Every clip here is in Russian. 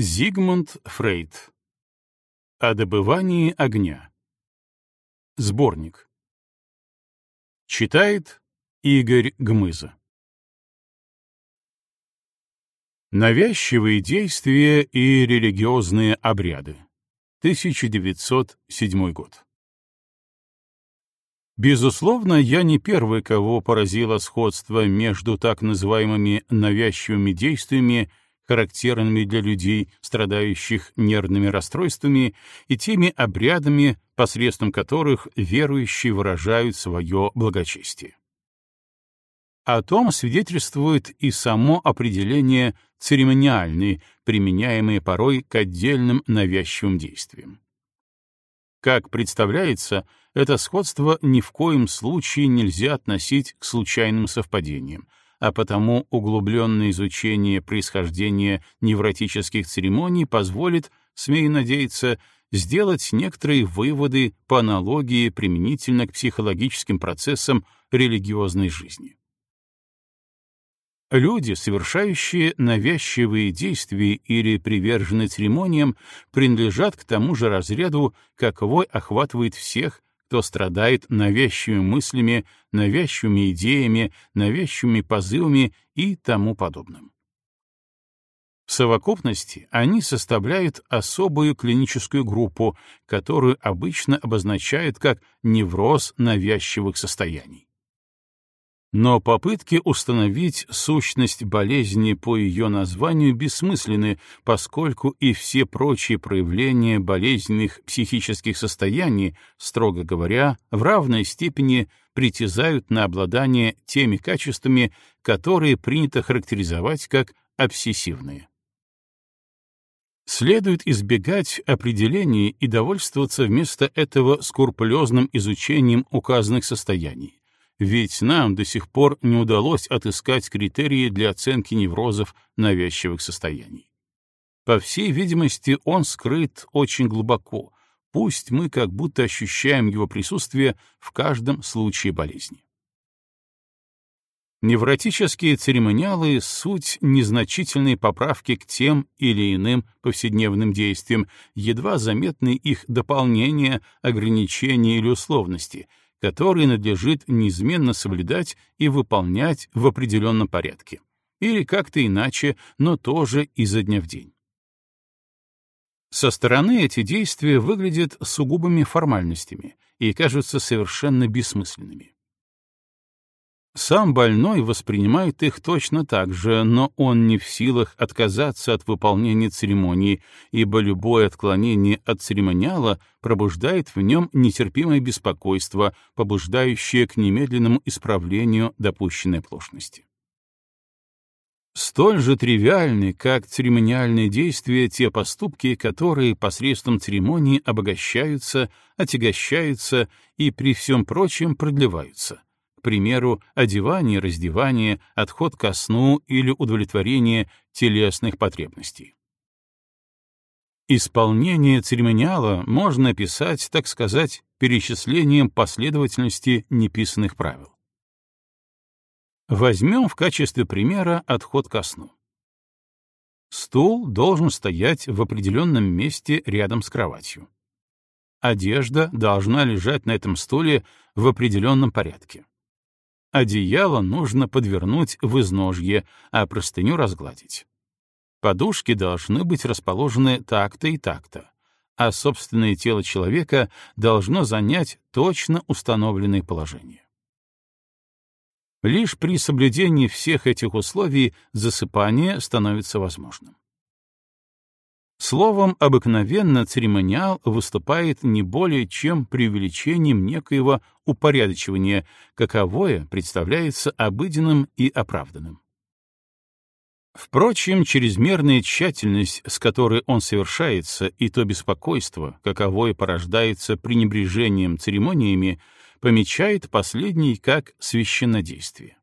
Зигмунд Фрейд. О добывании огня. Сборник. Читает Игорь Гмыза. Навязчивые действия и религиозные обряды. 1907 год. Безусловно, я не первый, кого поразило сходство между так называемыми навязчивыми действиями характерными для людей, страдающих нервными расстройствами, и теми обрядами, посредством которых верующие выражают свое благочестие. О том свидетельствует и само определение церемониальный, применяемое порой к отдельным навязчивым действиям. Как представляется, это сходство ни в коем случае нельзя относить к случайным совпадениям, а потому углубленное изучение происхождения невротических церемоний позволит, смею надеяться, сделать некоторые выводы по аналогии применительно к психологическим процессам религиозной жизни. Люди, совершающие навязчивые действия или привержены церемониям, принадлежат к тому же разряду, каковой охватывает всех, кто страдает навязчивыми мыслями, навязчивыми идеями, навязчивыми позывами и тому подобным. В совокупности они составляют особую клиническую группу, которую обычно обозначают как невроз навязчивых состояний. Но попытки установить сущность болезни по ее названию бессмысленны, поскольку и все прочие проявления болезненных психических состояний, строго говоря, в равной степени притязают на обладание теми качествами, которые принято характеризовать как обсессивные. Следует избегать определений и довольствоваться вместо этого скрупулезным изучением указанных состояний ведь нам до сих пор не удалось отыскать критерии для оценки неврозов навязчивых состояний. По всей видимости, он скрыт очень глубоко, пусть мы как будто ощущаем его присутствие в каждом случае болезни. Невротические церемониалы — суть незначительной поправки к тем или иным повседневным действиям, едва заметны их дополнения, ограничения или условности — которые надлежит неизменно соблюдать и выполнять в определенном порядке. Или как-то иначе, но тоже изо дня в день. Со стороны эти действия выглядят сугубыми формальностями и кажутся совершенно бессмысленными. Сам больной воспринимает их точно так же, но он не в силах отказаться от выполнения церемонии, ибо любое отклонение от церемониала пробуждает в нем нетерпимое беспокойство, побуждающее к немедленному исправлению допущенной оплошности. Столь же тривиальны, как церемониальные действия, те поступки, которые посредством церемонии обогащаются, отягощаются и при всем прочем продлеваются — к примеру, одевание, раздевание, отход ко сну или удовлетворение телесных потребностей. Исполнение церемониала можно описать, так сказать, перечислением последовательности неписанных правил. Возьмем в качестве примера отход ко сну. Стул должен стоять в определенном месте рядом с кроватью. Одежда должна лежать на этом стуле в определенном порядке. Одеяло нужно подвернуть в изножье, а простыню разгладить. Подушки должны быть расположены так-то и так-то, а собственное тело человека должно занять точно установленное положение. Лишь при соблюдении всех этих условий засыпание становится возможным. Словом, обыкновенно церемониал выступает не более чем преувеличением некоего упорядочивания, каковое представляется обыденным и оправданным. Впрочем, чрезмерная тщательность, с которой он совершается, и то беспокойство, каковое порождается пренебрежением церемониями, помечает последний как священнодействие.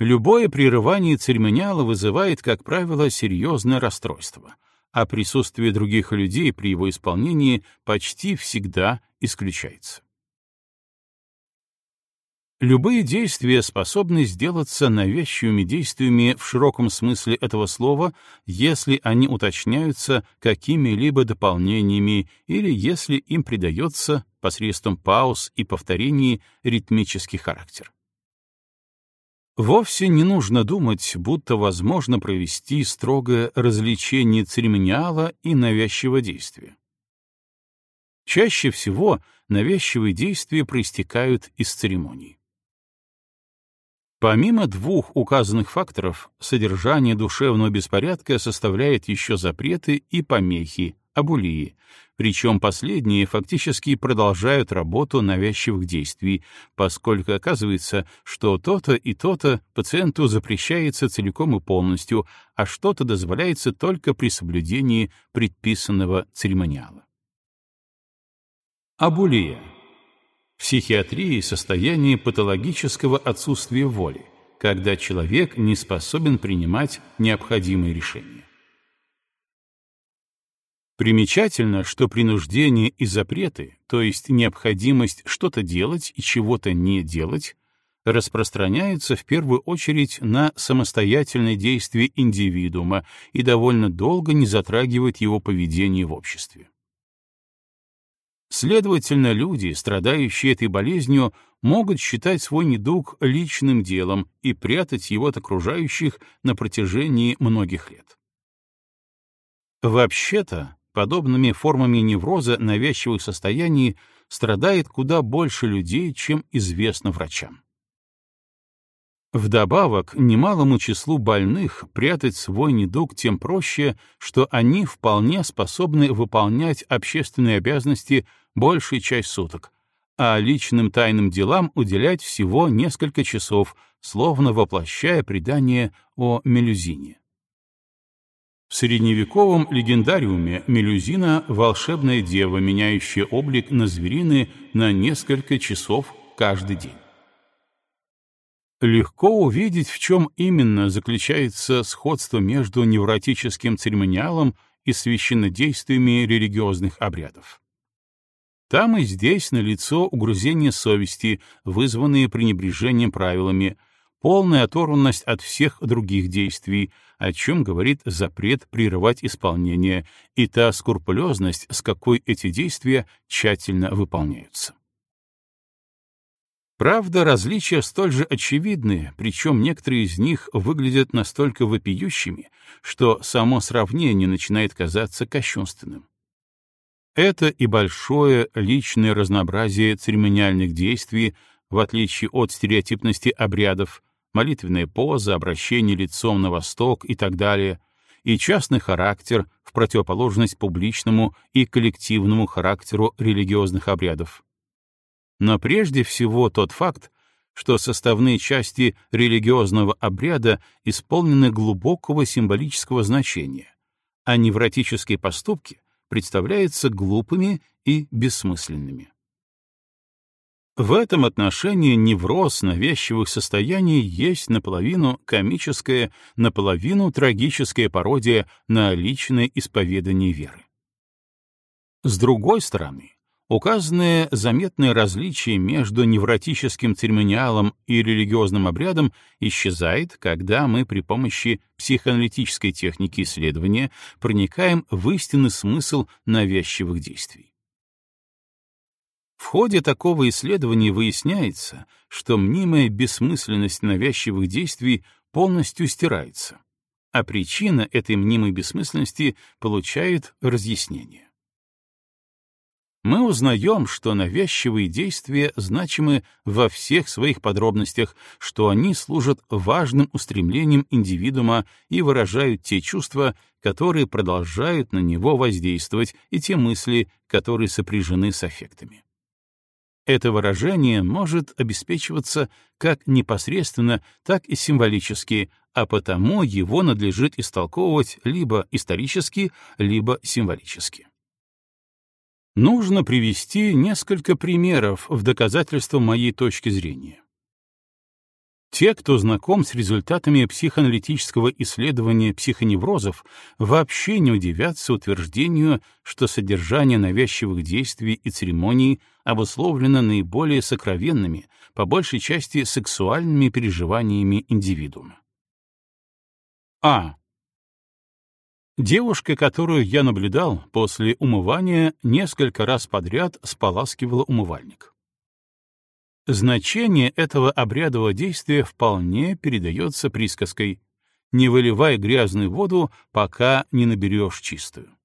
Любое прерывание церемониала вызывает, как правило, серьезное расстройство, а присутствие других людей при его исполнении почти всегда исключается. Любые действия способны сделаться навязчивыми действиями в широком смысле этого слова, если они уточняются какими-либо дополнениями или если им придается посредством пауз и повторений ритмический характер. Вовсе не нужно думать, будто возможно провести строгое различение церемониала и навязчивого действия. Чаще всего навязчивые действия проистекают из церемоний. Помимо двух указанных факторов, содержание душевного беспорядка составляет еще запреты и помехи, абулии, причем последние фактически продолжают работу навязчивых действий, поскольку оказывается, что то-то и то-то пациенту запрещается целиком и полностью, а что-то дозволяется только при соблюдении предписанного церемониала. Абулия. В психиатрии состояние патологического отсутствия воли, когда человек не способен принимать необходимые решения. Примечательно, что принуждение и запреты, то есть необходимость что-то делать и чего-то не делать, распространяются в первую очередь на самостоятельные действия индивидуума и довольно долго не затрагивают его поведение в обществе. Следовательно, люди, страдающие этой болезнью, могут считать свой недуг личным делом и прятать его от окружающих на протяжении многих лет. Вообще-то, подобными формами невроза навязчивых состояний страдает куда больше людей, чем известно врачам. Вдобавок, немалому числу больных прятать свой недуг тем проще, что они вполне способны выполнять общественные обязанности большую часть суток, а личным тайным делам уделять всего несколько часов, словно воплощая предание о мелюзине. В средневековом легендариуме Мелюзина — волшебная дева, меняющая облик на зверины на несколько часов каждый день. Легко увидеть, в чем именно заключается сходство между невротическим церемониалом и священнодействиями религиозных обрядов. Там и здесь налицо угрызение совести, вызванные пренебрежением правилами — полная оторванность от всех других действий, о чем говорит запрет прерывать исполнение, и та скрупулезность, с какой эти действия тщательно выполняются. Правда, различия столь же очевидны, причем некоторые из них выглядят настолько вопиющими, что само сравнение начинает казаться кощунственным. Это и большое личное разнообразие церемониальных действий, в отличие от стереотипности обрядов, молитвенная поза, обращение лицом на восток и так далее, и частный характер в противоположность публичному и коллективному характеру религиозных обрядов. Но прежде всего тот факт, что составные части религиозного обряда исполнены глубокого символического значения, а невротические поступки представляются глупыми и бессмысленными. В этом отношении невроз навязчивых состояний есть наполовину комическая, наполовину трагическая пародия на личное исповедание веры. С другой стороны, указанное заметное различие между невротическим церемониалом и религиозным обрядом исчезает, когда мы при помощи психоаналитической техники исследования проникаем в истинный смысл навязчивых действий. В ходе такого исследования выясняется, что мнимая бессмысленность навязчивых действий полностью стирается, а причина этой мнимой бессмысленности получает разъяснение. Мы узнаем, что навязчивые действия значимы во всех своих подробностях, что они служат важным устремлением индивидуума и выражают те чувства, которые продолжают на него воздействовать, и те мысли, которые сопряжены с аффектами. Это выражение может обеспечиваться как непосредственно, так и символически, а потому его надлежит истолковывать либо исторически, либо символически. Нужно привести несколько примеров в доказательство моей точки зрения. Те, кто знаком с результатами психоаналитического исследования психоневрозов, вообще не удивятся утверждению, что содержание навязчивых действий и церемоний обусловлено наиболее сокровенными, по большей части сексуальными переживаниями индивидуума. А. Девушка, которую я наблюдал, после умывания несколько раз подряд споласкивала умывальник. Значение этого обрядового действия вполне передается присказкой «не выливай грязную воду, пока не наберешь чистую».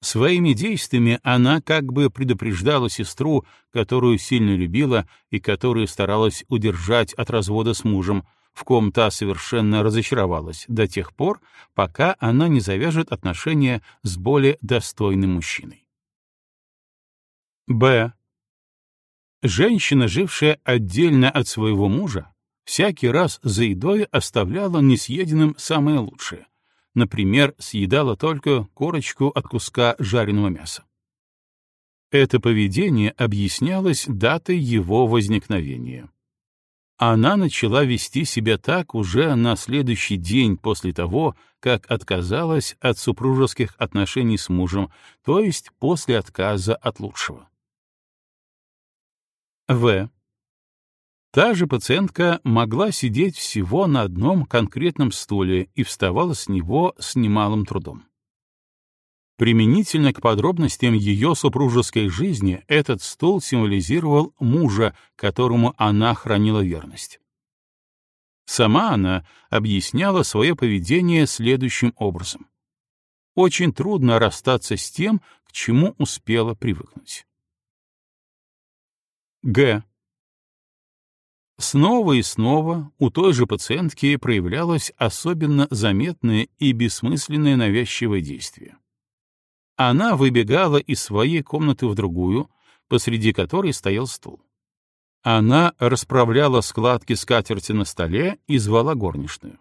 Своими действиями она как бы предупреждала сестру, которую сильно любила и которую старалась удержать от развода с мужем, в ком та совершенно разочаровалась до тех пор, пока она не завяжет отношения с более достойным мужчиной. Б. Женщина, жившая отдельно от своего мужа, всякий раз за едой оставляла несъеденным самое лучшее. Например, съедала только корочку от куска жареного мяса. Это поведение объяснялось датой его возникновения. Она начала вести себя так уже на следующий день после того, как отказалась от супружеских отношений с мужем, то есть после отказа от лучшего. В. Та же пациентка могла сидеть всего на одном конкретном стуле и вставала с него с немалым трудом. Применительно к подробностям ее супружеской жизни этот стул символизировал мужа, которому она хранила верность. Сама она объясняла свое поведение следующим образом. Очень трудно расстаться с тем, к чему успела привыкнуть. Г. Снова и снова у той же пациентки проявлялось особенно заметное и бессмысленное навязчивое действие. Она выбегала из своей комнаты в другую, посреди которой стоял стул. Она расправляла складки скатерти на столе и звала горничную.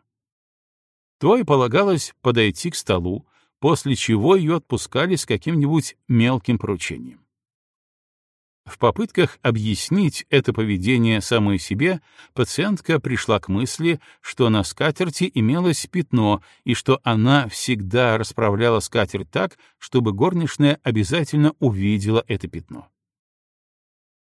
Той полагалось подойти к столу, после чего ее отпускали с каким-нибудь мелким поручением. В попытках объяснить это поведение самой себе, пациентка пришла к мысли, что на скатерти имелось пятно и что она всегда расправляла скатерть так, чтобы горничная обязательно увидела это пятно.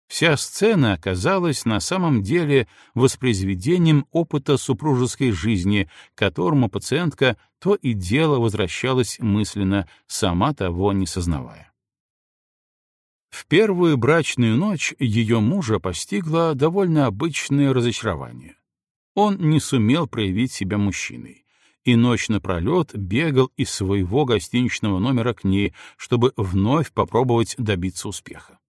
Вся сцена оказалась на самом деле воспроизведением опыта супружеской жизни, к которому пациентка то и дело возвращалась мысленно, сама того не сознавая. В первую брачную ночь ее мужа постигло довольно обычное разочарование. Он не сумел проявить себя мужчиной, и ночь напролет бегал из своего гостиничного номера к ней, чтобы вновь попробовать добиться успеха.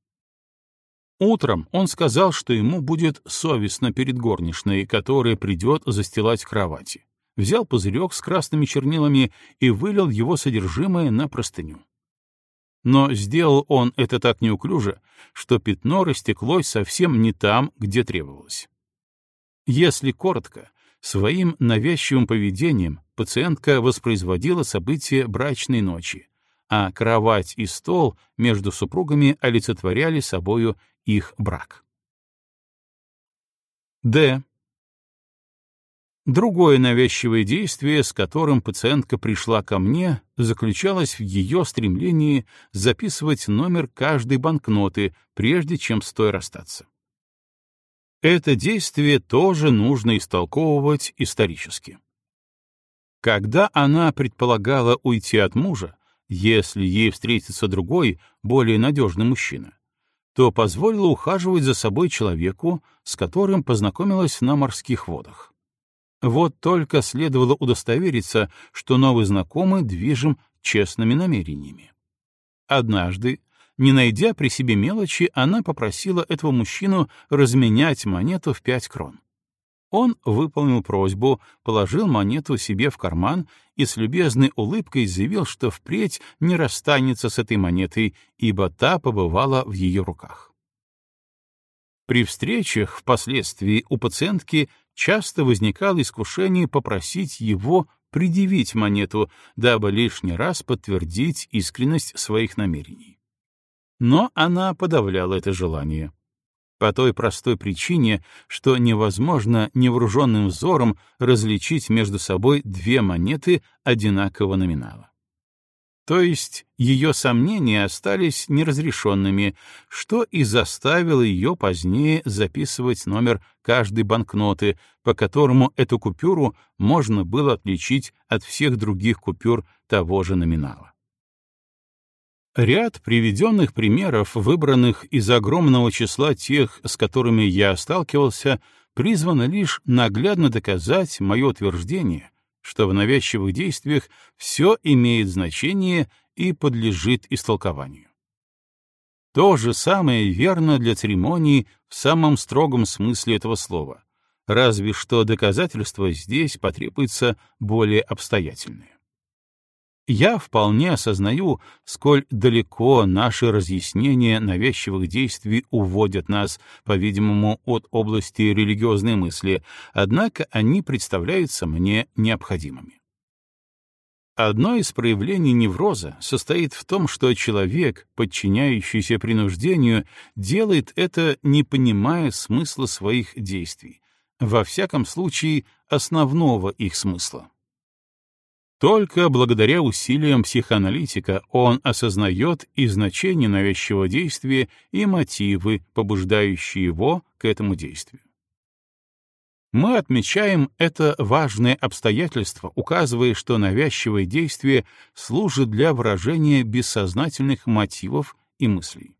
Утром он сказал, что ему будет совестно перед горничной, которая придет застилать кровати. Взял пузырек с красными чернилами и вылил его содержимое на простыню но сделал он это так неуклюже, что пятно растеклось совсем не там, где требовалось. Если коротко, своим навязчивым поведением пациентка воспроизводила события брачной ночи, а кровать и стол между супругами олицетворяли собою их брак. Д. Другое навязчивое действие, с которым пациентка пришла ко мне, заключалось в ее стремлении записывать номер каждой банкноты, прежде чем с той расстаться. Это действие тоже нужно истолковывать исторически. Когда она предполагала уйти от мужа, если ей встретится другой, более надежный мужчина, то позволила ухаживать за собой человеку, с которым познакомилась на морских водах. Вот только следовало удостовериться, что новый знакомый движим честными намерениями. Однажды, не найдя при себе мелочи, она попросила этого мужчину разменять монету в пять крон. Он выполнил просьбу, положил монету себе в карман и с любезной улыбкой заявил, что впредь не расстанется с этой монетой, ибо та побывала в ее руках. При встречах впоследствии у пациентки часто возникало искушение попросить его предъявить монету, дабы лишний раз подтвердить искренность своих намерений. Но она подавляла это желание. по той простой причине, что невозможно невооруженным взором различить между собой две монеты одинакового номинала. То есть ее сомнения остались неразрешенными, что и заставило ее позднее записывать номер каждой банкноты, по которому эту купюру можно было отличить от всех других купюр того же номинала. Ряд приведенных примеров, выбранных из огромного числа тех, с которыми я сталкивался, призвано лишь наглядно доказать мое утверждение, что в навязчивых действиях все имеет значение и подлежит истолкованию. То же самое верно для церемонии в самом строгом смысле этого слова, разве что доказательства здесь потребуется более обстоятельные. Я вполне осознаю, сколь далеко наши разъяснения навязчивых действий уводят нас, по-видимому, от области религиозной мысли, однако они представляются мне необходимыми. Одно из проявлений невроза состоит в том, что человек, подчиняющийся принуждению, делает это, не понимая смысла своих действий, во всяком случае основного их смысла. Только благодаря усилиям психоаналитика он осознает и значение навязчивого действия, и мотивы, побуждающие его к этому действию. Мы отмечаем это важное обстоятельство, указывая, что навязчивое действие служит для выражения бессознательных мотивов и мыслей.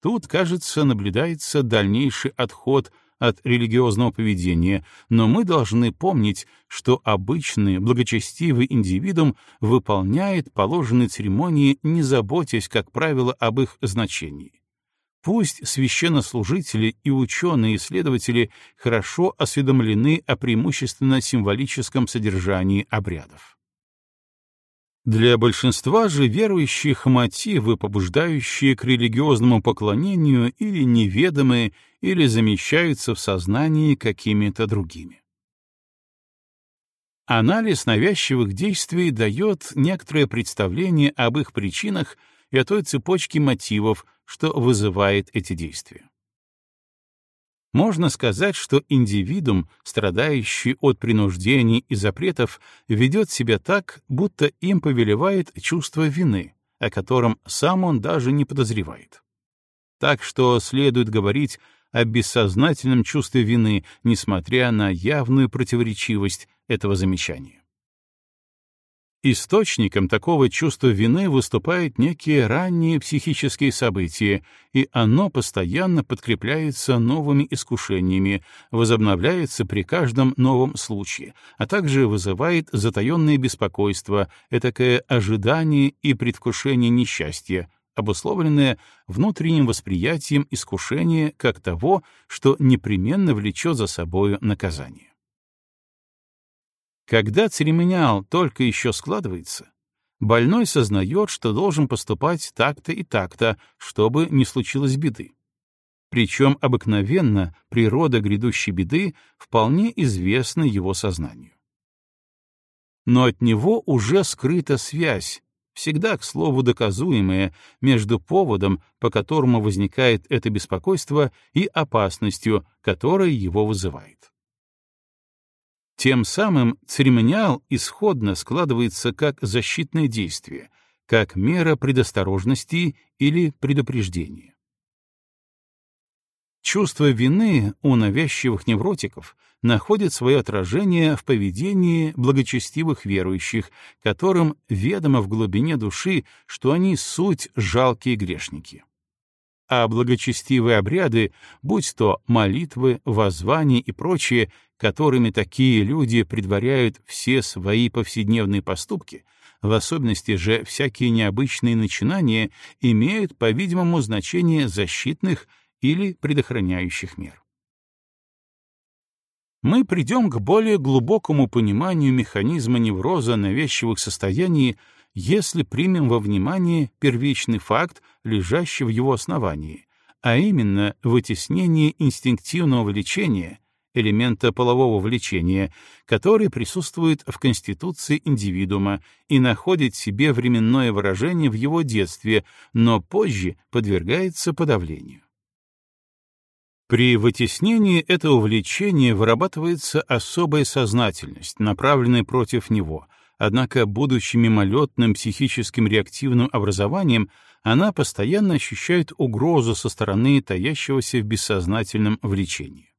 Тут, кажется, наблюдается дальнейший отход от религиозного поведения, но мы должны помнить, что обычный благочестивый индивидуум выполняет положенные церемонии, не заботясь, как правило, об их значении. Пусть священнослужители и ученые-исследователи хорошо осведомлены о преимущественно символическом содержании обрядов. Для большинства же верующих мотивы, побуждающие к религиозному поклонению, или неведомые, или замещаются в сознании какими-то другими. Анализ навязчивых действий дает некоторое представление об их причинах и о той цепочке мотивов, что вызывает эти действия. Можно сказать, что индивидуум, страдающий от принуждений и запретов, ведет себя так, будто им повелевает чувство вины, о котором сам он даже не подозревает. Так что следует говорить о бессознательном чувстве вины, несмотря на явную противоречивость этого замечания. Источником такого чувства вины выступают некие ранние психические события, и оно постоянно подкрепляется новыми искушениями, возобновляется при каждом новом случае, а также вызывает затаенное беспокойство, этакое ожидание и предвкушение несчастья, обусловленное внутренним восприятием искушения как того, что непременно влечет за собою наказание. Когда церемониал только еще складывается, больной сознает, что должен поступать так-то и так-то, чтобы не случилось беды. Причем обыкновенно природа грядущей беды вполне известна его сознанию. Но от него уже скрыта связь, всегда, к слову, доказуемая между поводом, по которому возникает это беспокойство, и опасностью, которая его вызывает. Тем самым церемониал исходно складывается как защитное действие, как мера предосторожности или предупреждения. Чувство вины у навязчивых невротиков находит свое отражение в поведении благочестивых верующих, которым ведомо в глубине души, что они суть жалкие грешники а благочестивые обряды, будь то молитвы, воззвания и прочее, которыми такие люди предваряют все свои повседневные поступки, в особенности же всякие необычные начинания, имеют, по-видимому, значение защитных или предохраняющих мер. Мы придем к более глубокому пониманию механизма невроза навязчивых состояний если примем во внимание первичный факт, лежащий в его основании, а именно вытеснение инстинктивного влечения, элемента полового влечения, который присутствует в конституции индивидуума и находит себе временное выражение в его детстве, но позже подвергается подавлению. При вытеснении этого влечения вырабатывается особая сознательность, направленная против него, однако, будучи мимолетным психическим реактивным образованием, она постоянно ощущает угрозу со стороны таящегося в бессознательном влечении.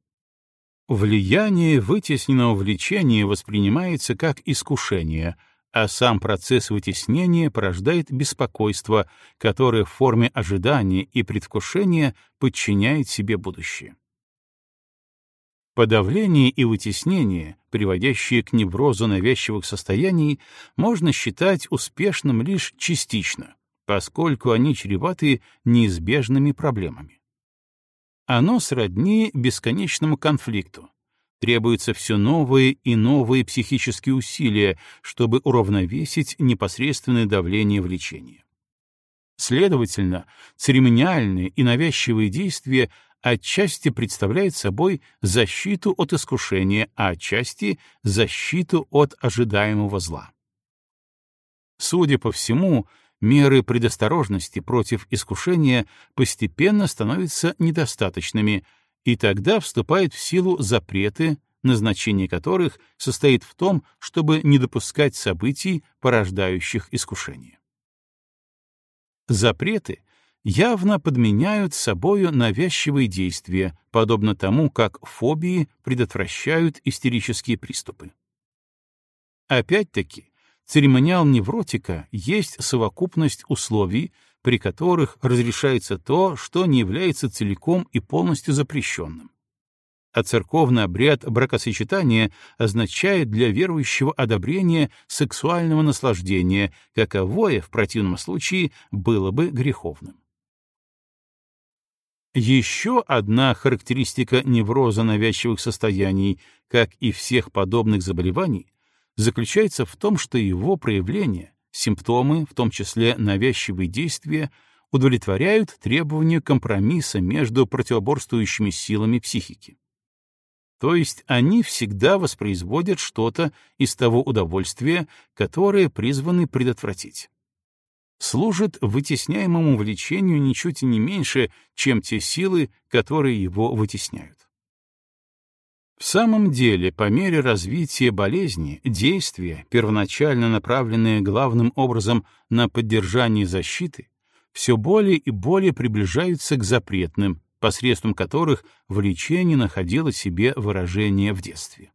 Влияние вытесненного влечения воспринимается как искушение, а сам процесс вытеснения порождает беспокойство, которое в форме ожидания и предвкушения подчиняет себе будущее. Подавление и вытеснение, приводящие к неврозу навязчивых состояний, можно считать успешным лишь частично, поскольку они чреваты неизбежными проблемами. Оно сродни бесконечному конфликту. Требуются все новые и новые психические усилия, чтобы уравновесить непосредственное давление влечения. Следовательно, церемониальные и навязчивые действия отчасти представляют собой защиту от искушения, а отчасти — защиту от ожидаемого зла. Судя по всему, меры предосторожности против искушения постепенно становятся недостаточными, и тогда вступают в силу запреты, назначение которых состоит в том, чтобы не допускать событий, порождающих искушение. Запреты явно подменяют собою навязчивые действия, подобно тому, как фобии предотвращают истерические приступы. Опять-таки, Церемониал невротика есть совокупность условий, при которых разрешается то, что не является целиком и полностью запрещенным. А церковный обряд бракосочетания означает для верующего одобрение сексуального наслаждения, каковое в противном случае было бы греховным. Еще одна характеристика невроза навязчивых состояний, как и всех подобных заболеваний, заключается в том, что его проявления, симптомы, в том числе навязчивые действия, удовлетворяют требованию компромисса между противоборствующими силами психики. То есть они всегда воспроизводят что-то из того удовольствия, которое призваны предотвратить. Служат вытесняемому влечению ничуть не меньше, чем те силы, которые его вытесняют. В самом деле, по мере развития болезни, действия, первоначально направленные главным образом на поддержание защиты, все более и более приближаются к запретным, посредством которых влечение находило себе выражение в детстве.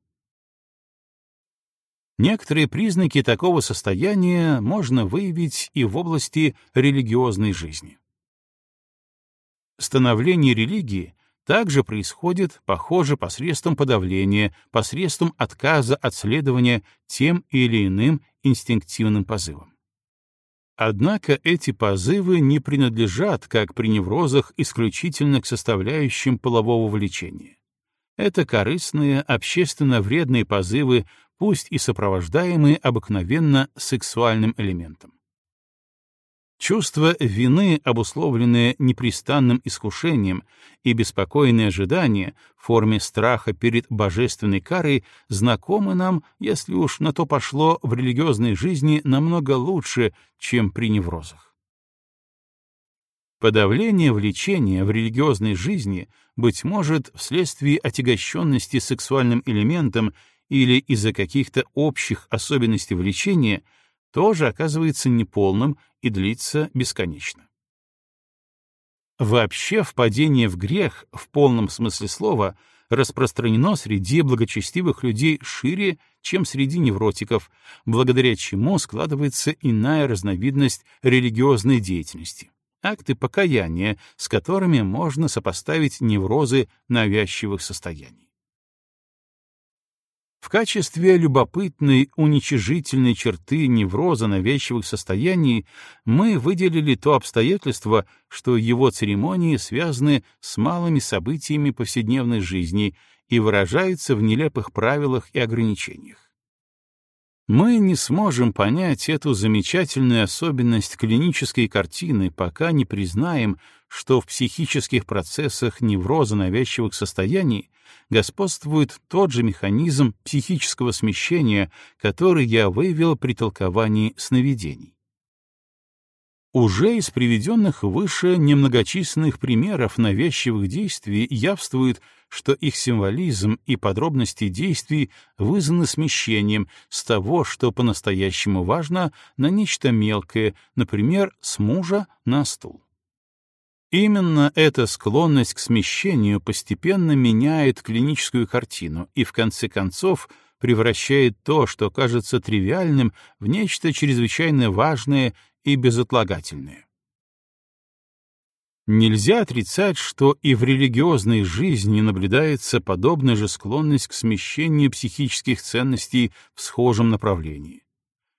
Некоторые признаки такого состояния можно выявить и в области религиозной жизни. Становление религии также происходит, похоже, посредством подавления, посредством отказа от следования тем или иным инстинктивным позывам. Однако эти позывы не принадлежат, как при неврозах, исключительно к составляющим полового влечения. Это корыстные, общественно вредные позывы, пусть и сопровождаемые обыкновенно сексуальным элементом. Чувство вины, обусловленное непрестанным искушением, и беспокойное ожидание в форме страха перед божественной карой знакомы нам, если уж на то пошло в религиозной жизни намного лучше, чем при неврозах. Подавление влечения в религиозной жизни, быть может, вследствие отягощенности сексуальным элементом или из-за каких-то общих особенностей влечения — тоже оказывается неполным и длится бесконечно. Вообще впадение в грех в полном смысле слова распространено среди благочестивых людей шире, чем среди невротиков, благодаря чему складывается иная разновидность религиозной деятельности — акты покаяния, с которыми можно сопоставить неврозы навязчивых состояний. В качестве любопытной уничижительной черты невроза навязчивых состояний мы выделили то обстоятельство, что его церемонии связаны с малыми событиями повседневной жизни и выражаются в нелепых правилах и ограничениях. Мы не сможем понять эту замечательную особенность клинической картины, пока не признаем, что в психических процессах невроза навязчивых состояний господствует тот же механизм психического смещения, который я выявил при толковании сновидений. Уже из приведенных выше немногочисленных примеров навязчивых действий явствует, что их символизм и подробности действий вызваны смещением с того, что по-настоящему важно, на нечто мелкое, например, с мужа на стул. Именно эта склонность к смещению постепенно меняет клиническую картину и, в конце концов, превращает то, что кажется тривиальным, в нечто чрезвычайно важное и безотлагательное. Нельзя отрицать, что и в религиозной жизни наблюдается подобная же склонность к смещению психических ценностей в схожем направлении.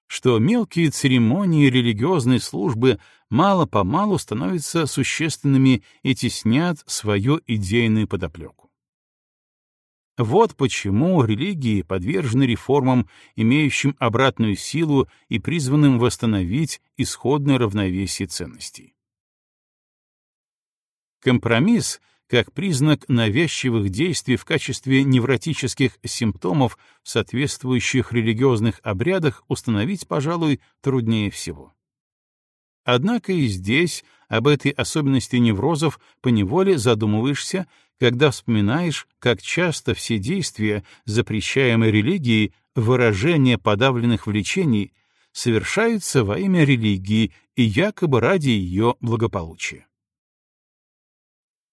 Что мелкие церемонии религиозной службы мало-помалу становятся существенными и теснят свою идейную подоплеку. Вот почему религии подвержены реформам, имеющим обратную силу и призванным восстановить исходное равновесие ценностей. Компромисс, как признак навязчивых действий в качестве невротических симптомов соответствующих религиозных обрядах установить, пожалуй, труднее всего. Однако и здесь об этой особенности неврозов поневоле задумываешься, когда вспоминаешь, как часто все действия, запрещаемые религией, выражение подавленных влечений, совершаются во имя религии и якобы ради ее благополучия.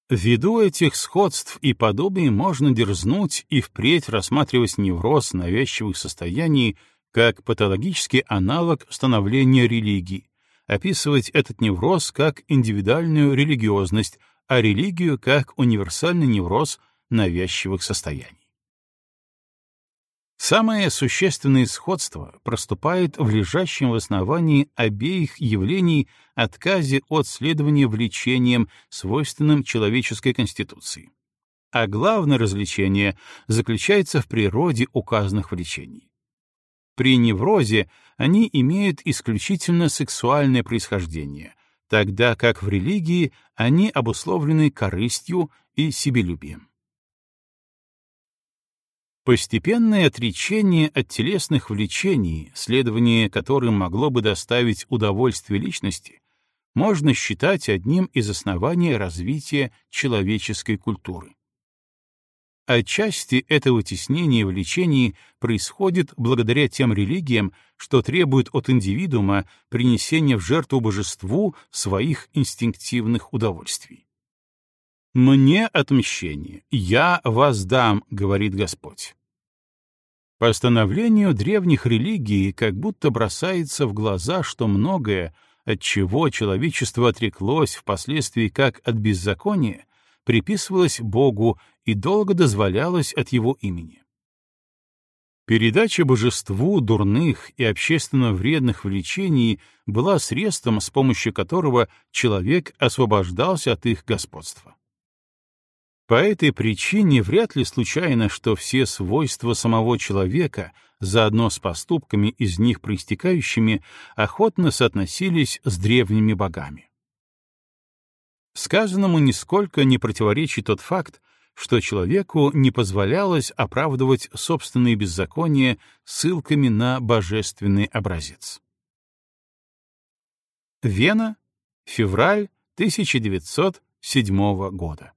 Ввиду этих сходств и подобий можно дерзнуть и впредь рассматривать невроз навязчивых состояний как патологический аналог становления религии, описывать этот невроз как индивидуальную религиозность, а религию как универсальный невроз навязчивых состояний. Самое существенное сходство проступает в лежащем в основании обеих явлений отказе от следования влечениям, свойственным человеческой конституции. А главное развлечение заключается в природе указанных влечений. При неврозе они имеют исключительно сексуальное происхождение, тогда как в религии они обусловлены корыстью и себелюбием. Постепенное отречение от телесных влечений, следование которым могло бы доставить удовольствие личности, можно считать одним из оснований развития человеческой культуры. Отчасти это вытеснение влечений происходит благодаря тем религиям, что требуют от индивидуума принесения в жертву божеству своих инстинктивных удовольствий. «Мне отмщение, я воздам», — говорит Господь. Постановлению древних религий как будто бросается в глаза, что многое, от чего человечество отреклось впоследствии как от беззакония, приписывалось Богу и долго дозволялось от его имени. Передача божеству дурных и общественно вредных влечений была средством, с помощью которого человек освобождался от их господства. По этой причине вряд ли случайно, что все свойства самого человека, заодно с поступками из них проистекающими, охотно соотносились с древними богами. Сказанному нисколько не противоречит тот факт, что человеку не позволялось оправдывать собственные беззакония ссылками на божественный образец. Вена, февраль 1907 года.